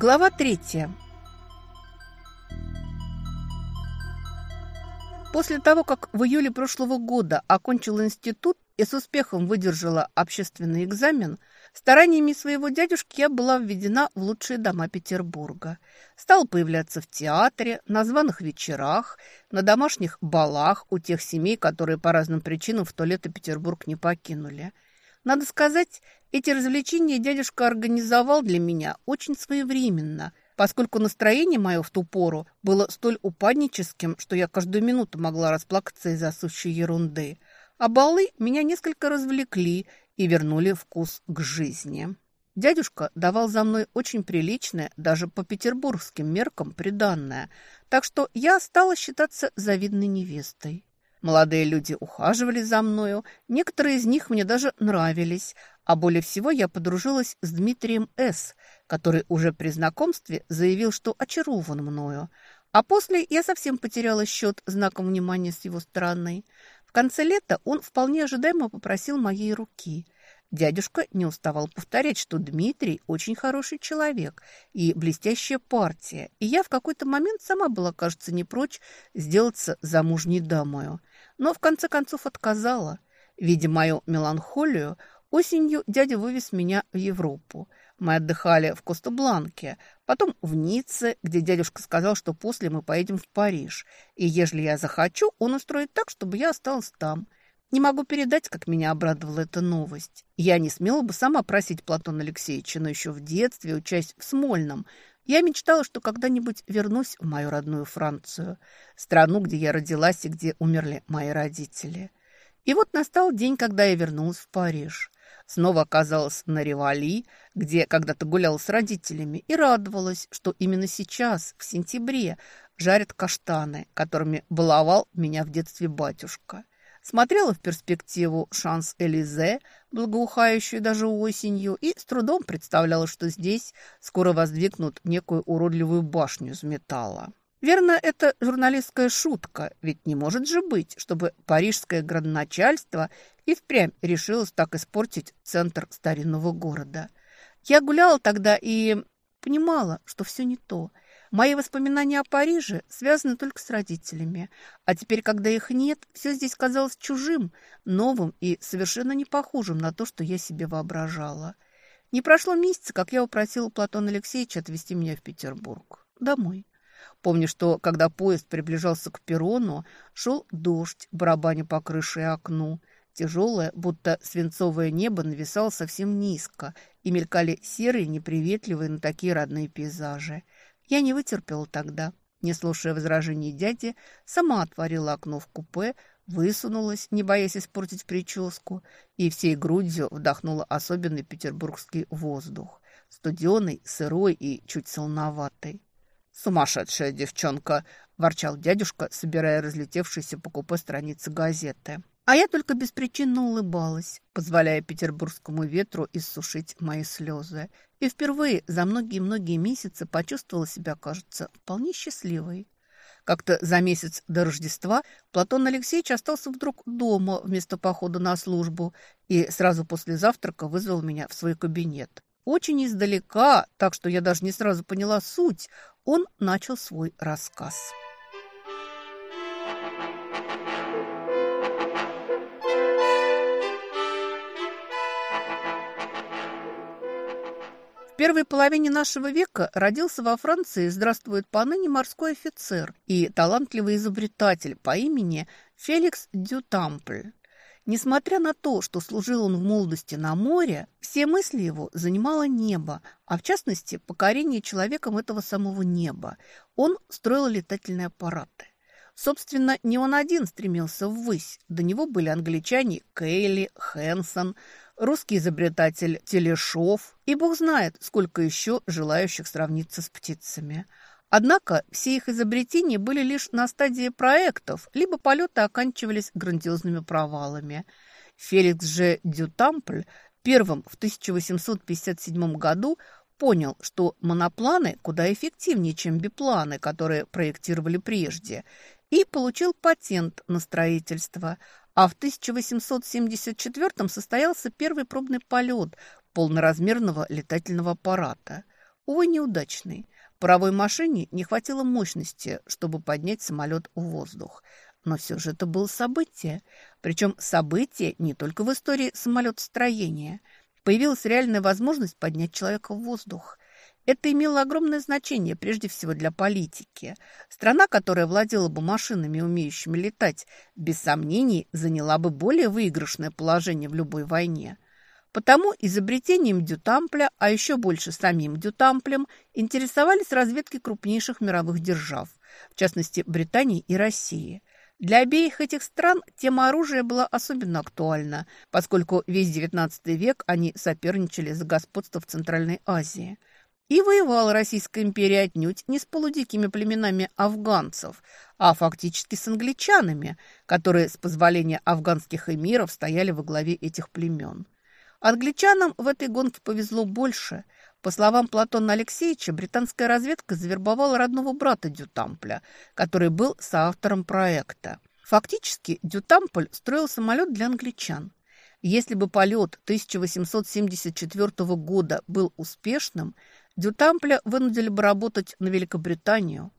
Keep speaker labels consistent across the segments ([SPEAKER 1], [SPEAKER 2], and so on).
[SPEAKER 1] Глава третья. После того, как в июле прошлого года окончил институт и с успехом выдержала общественный экзамен, стараниями своего дядюшки я была введена в лучшие дома Петербурга. Стала появляться в театре, на званых вечерах, на домашних балах у тех семей, которые по разным причинам в то лето Петербург не покинули – надо сказать, эти развлечения дядюшка организовал для меня очень своевременно, поскольку настроение мое в ту пору было столь упадническим, что я каждую минуту могла расплакаться из-за сущей ерунды. А балы меня несколько развлекли и вернули вкус к жизни. Дядюшка давал за мной очень приличное, даже по петербургским меркам, приданное, так что я стала считаться завидной невестой. Молодые люди ухаживали за мною, некоторые из них мне даже нравились, а более всего я подружилась с Дмитрием С., который уже при знакомстве заявил, что очарован мною. А после я совсем потеряла счет знаком внимания с его стороны. В конце лета он вполне ожидаемо попросил моей руки – Дядюшка не уставал повторять, что Дмитрий очень хороший человек и блестящая партия, и я в какой-то момент сама была, кажется, не прочь сделаться замужней дамою. Но в конце концов отказала. Видя мою меланхолию, осенью дядя вывез меня в Европу. Мы отдыхали в Костобланке, потом в Ницце, где дядюшка сказал, что после мы поедем в Париж, и ежели я захочу, он устроит так, чтобы я осталась там – не могу передать, как меня обрадовала эта новость. Я не смела бы сама просить Платона Алексеевича, но еще в детстве, учась в Смольном, я мечтала, что когда-нибудь вернусь в мою родную Францию, страну, где я родилась и где умерли мои родители. И вот настал день, когда я вернулась в Париж. Снова оказалась на Ревали, где когда-то гуляла с родителями, и радовалась, что именно сейчас, в сентябре, жарят каштаны, которыми баловал меня в детстве батюшка смотрела в перспективу шанс Элизе, благоухающую даже осенью, и с трудом представляла, что здесь скоро воздвигнут некую уродливую башню из металла. Верно, это журналистская шутка, ведь не может же быть, чтобы парижское градоначальство и впрямь решилось так испортить центр старинного города. Я гуляла тогда и понимала, что все не то – Мои воспоминания о Париже связаны только с родителями. А теперь, когда их нет, все здесь казалось чужим, новым и совершенно не похожим на то, что я себе воображала. Не прошло месяца, как я упросила Платона Алексеевича отвезти меня в Петербург. Домой. Помню, что когда поезд приближался к перрону, шел дождь, барабаня по крыше и окну. Тяжелое, будто свинцовое небо нависало совсем низко, и мелькали серые, неприветливые, но такие родные пейзажи – я не вытерпела тогда. Не слушая возражений дяди, сама отворила окно в купе, высунулась, не боясь испортить прическу, и всей грудью вдохнула особенный петербургский воздух. Студеный, сырой и чуть солоноватый. «Сумасшедшая девчонка!» – ворчал дядюшка, собирая разлетевшиеся по купе страницы газеты. А я только беспричинно улыбалась, позволяя петербургскому ветру иссушить мои слезы. И впервые за многие-многие месяцы почувствовала себя, кажется, вполне счастливой. Как-то за месяц до Рождества Платон Алексеевич остался вдруг дома вместо похода на службу и сразу после завтрака вызвал меня в свой кабинет. Очень издалека, так что я даже не сразу поняла суть, он начал свой рассказ. Первой половине нашего века родился во Франции, здравствует поныне морской офицер и талантливый изобретатель по имени Феликс Дютампль. Несмотря на то, что служил он в молодости на море, все мысли его занимало небо, а в частности покорение человеком этого самого неба. Он строил летательные аппараты. Собственно, не он один стремился ввысь. До него были англичане Кейли, Хэнсон – русский изобретатель Телешов, и бог знает, сколько еще желающих сравниться с птицами. Однако все их изобретения были лишь на стадии проектов, либо полеты оканчивались грандиозными провалами. Феликс же Дютампль первым в 1857 году понял, что монопланы куда эффективнее, чем бипланы, которые проектировали прежде, и получил патент на строительство – а в 1874 состоялся первый пробный полет полноразмерного летательного аппарата. увы, неудачный. Паровой машине не хватило мощности, чтобы поднять самолет в воздух. Но все же это было событие. Причем событие не только в истории самолетостроения. Появилась реальная возможность поднять человека в воздух. Это имело огромное значение прежде всего для политики. Страна, которая владела бы машинами, умеющими летать, без сомнений заняла бы более выигрышное положение в любой войне. Потому изобретением Дютампля, а еще больше самим Дютамплем, интересовались разведки крупнейших мировых держав, в частности Британии и России. Для обеих этих стран тема оружия была особенно актуальна, поскольку весь XIX век они соперничали за господство в Центральной Азии – и воевала Российская империя отнюдь не с полудикими племенами афганцев, а фактически с англичанами, которые с позволения афганских эмиров стояли во главе этих племен. Англичанам в этой гонке повезло больше. По словам Платона Алексеевича, британская разведка завербовала родного брата Дютампля, который был соавтором проекта. Фактически Дютампль строил самолет для англичан. Если бы полет 1874 года был успешным – Дютампля вынудили бы работать на Великобританию.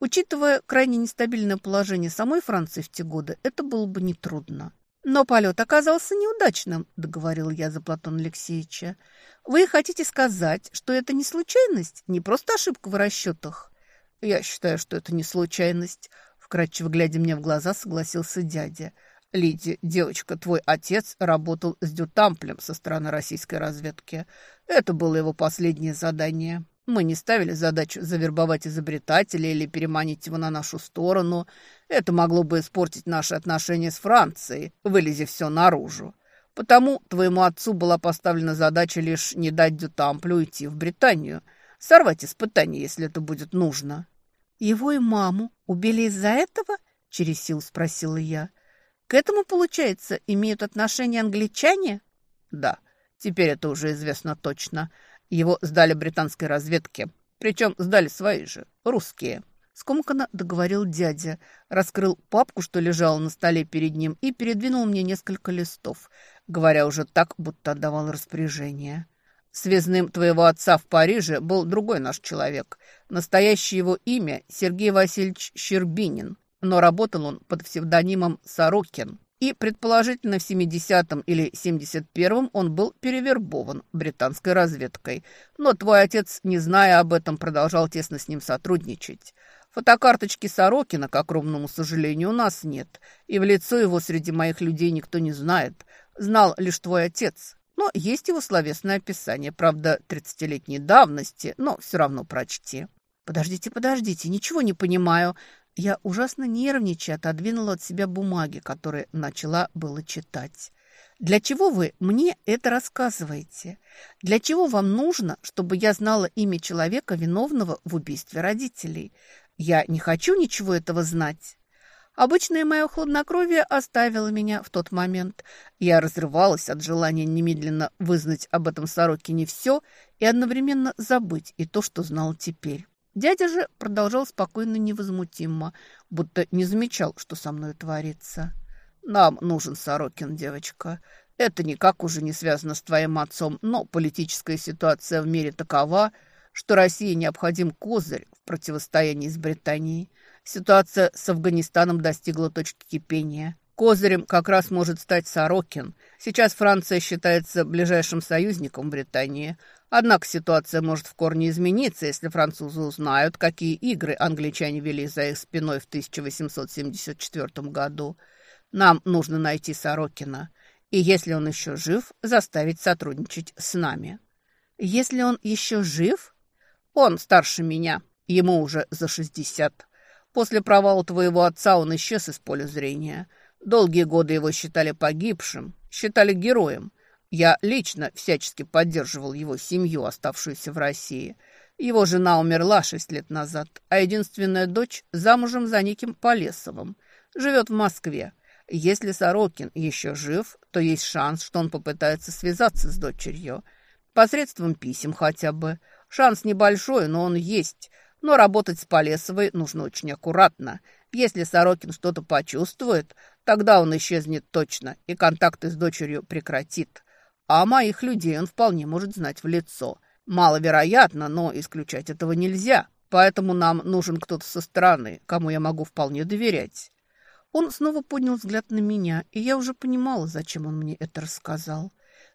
[SPEAKER 1] Учитывая крайне нестабильное положение самой Франции в те годы, это было бы нетрудно. «Но полет оказался неудачным», – договорил я за Платона Алексеевича. «Вы хотите сказать, что это не случайность, не просто ошибка в расчетах?» «Я считаю, что это не случайность», – вкратчиво глядя мне в глаза, согласился дядя. Лиди, девочка, твой отец работал с Дютамплем со стороны российской разведки. Это было его последнее задание. Мы не ставили задачу завербовать изобретателя или переманить его на нашу сторону. Это могло бы испортить наши отношения с Францией, вылези все наружу. Потому твоему отцу была поставлена задача лишь не дать Дютамплю уйти в Британию, сорвать испытание, если это будет нужно. «Его и маму убили из-за этого?» – через силу спросила я. К этому, получается, имеют отношение англичане? Да, теперь это уже известно точно. Его сдали британской разведке. Причем сдали свои же, русские. Скомканно договорил дядя, раскрыл папку, что лежала на столе перед ним, и передвинул мне несколько листов, говоря уже так, будто отдавал распоряжение. Связным твоего отца в Париже был другой наш человек. Настоящее его имя Сергей Васильевич Щербинин но работал он под псевдонимом Сорокин. И, предположительно, в 70-м или 71-м он был перевербован британской разведкой. Но твой отец, не зная об этом, продолжал тесно с ним сотрудничать. Фотокарточки Сорокина, к огромному сожалению, у нас нет. И в лицо его среди моих людей никто не знает. Знал лишь твой отец. Но есть его словесное описание, правда, 30-летней давности, но все равно прочти. «Подождите, подождите, ничего не понимаю», я ужасно нервничая отодвинула от себя бумаги, которые начала было читать. «Для чего вы мне это рассказываете? Для чего вам нужно, чтобы я знала имя человека, виновного в убийстве родителей? Я не хочу ничего этого знать». Обычное мое хладнокровие оставило меня в тот момент. Я разрывалась от желания немедленно вызнать об этом Сорокине все и одновременно забыть и то, что знал теперь. Дядя же продолжал спокойно невозмутимо, будто не замечал, что со мной творится. «Нам нужен Сорокин, девочка. Это никак уже не связано с твоим отцом, но политическая ситуация в мире такова, что России необходим козырь в противостоянии с Британией. Ситуация с Афганистаном достигла точки кипения. Козырем как раз может стать Сорокин. Сейчас Франция считается ближайшим союзником Британии, Однако ситуация может в корне измениться, если французы узнают, какие игры англичане вели за их спиной в 1874 году. Нам нужно найти Сорокина. И если он еще жив, заставить сотрудничать с нами. Если он еще жив? Он старше меня. Ему уже за 60. После провала твоего отца он исчез из поля зрения. Долгие годы его считали погибшим, считали героем. Я лично всячески поддерживал его семью, оставшуюся в России. Его жена умерла шесть лет назад, а единственная дочь замужем за неким Полесовым. Живет в Москве. Если Сорокин еще жив, то есть шанс, что он попытается связаться с дочерью. Посредством писем хотя бы. Шанс небольшой, но он есть. Но работать с Полесовой нужно очень аккуратно. Если Сорокин что-то почувствует, тогда он исчезнет точно и контакты с дочерью прекратит. А моих людей он вполне может знать в лицо.
[SPEAKER 2] Маловероятно, но исключать этого нельзя. Поэтому нам нужен кто-то со стороны, кому я могу вполне доверять.
[SPEAKER 1] Он снова поднял взгляд на меня, и я уже понимала, зачем он мне это рассказал.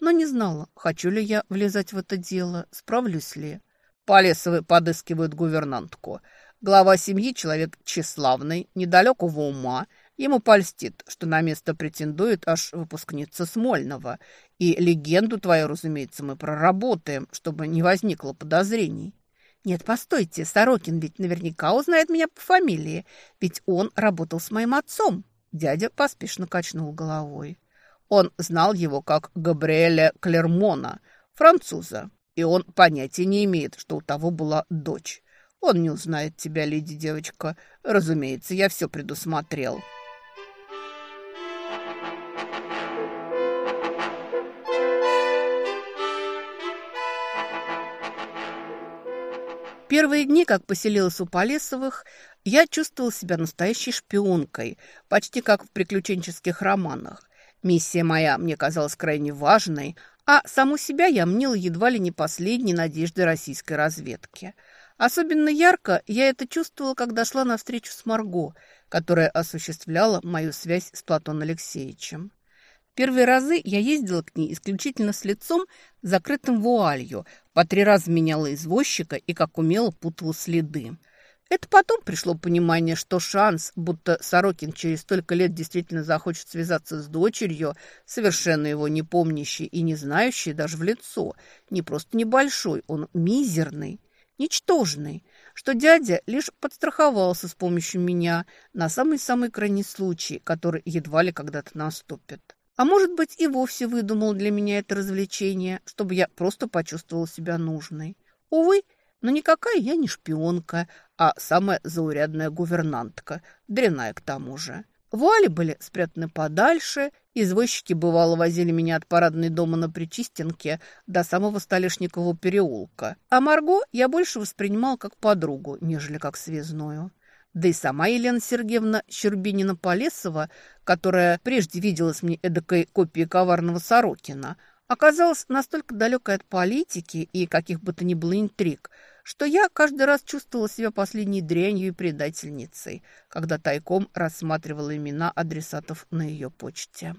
[SPEAKER 1] Но не знала, хочу ли я влезать в это дело, справлюсь ли.
[SPEAKER 2] Полесовы подыскивают гувернантку. Глава семьи – человек тщеславный, недалекого ума. Ему польстит, что на место претендует аж выпускница Смольного. И легенду твою, разумеется, мы проработаем, чтобы не возникло подозрений.
[SPEAKER 1] Нет, постойте, Сорокин ведь наверняка узнает меня по фамилии, ведь он работал с моим отцом. Дядя поспешно качнул головой.
[SPEAKER 2] Он знал его как Габриэля Клермона, француза, и он понятия не имеет, что у того была дочь. Он не узнает тебя, леди девочка. Разумеется, я все предусмотрел».
[SPEAKER 1] Первые дни, как поселилась у Полесовых, я чувствовала себя настоящей шпионкой, почти как в приключенческих романах. Миссия моя мне казалась крайне важной, а саму себя я мнила едва ли не последней надеждой российской разведки. Особенно ярко я это чувствовала, когда шла на встречу с Марго, которая осуществляла мою связь с Платоном Алексеевичем. Первые разы я ездила к ней исключительно с лицом, закрытым вуалью, по три раза меняла извозчика и, как умело, путала следы. Это потом пришло понимание, что шанс, будто Сорокин через столько лет действительно захочет связаться с дочерью, совершенно его не помнящий и не знающий даже в лицо, не просто небольшой, он мизерный, ничтожный, что дядя лишь подстраховался с помощью меня на самый-самый крайний случай, который едва ли когда-то наступит. А может быть, и вовсе выдумал для меня это развлечение, чтобы я просто почувствовала себя нужной. Увы, но никакая я не шпионка, а самая заурядная гувернантка, дряная к тому же. Вуали были спрятаны подальше, извозчики бывало возили меня от парадной дома на Причистенке до самого Столешникового переулка. А Марго я больше воспринимал как подругу, нежели как связную. Да и сама Елена Сергеевна Щербинина-Полесова, которая прежде виделась мне эдакой копией коварного Сорокина, оказалась настолько далекой от политики и каких бы то ни было интриг, что я каждый раз чувствовала себя последней дрянью и предательницей, когда тайком рассматривала имена адресатов на ее почте.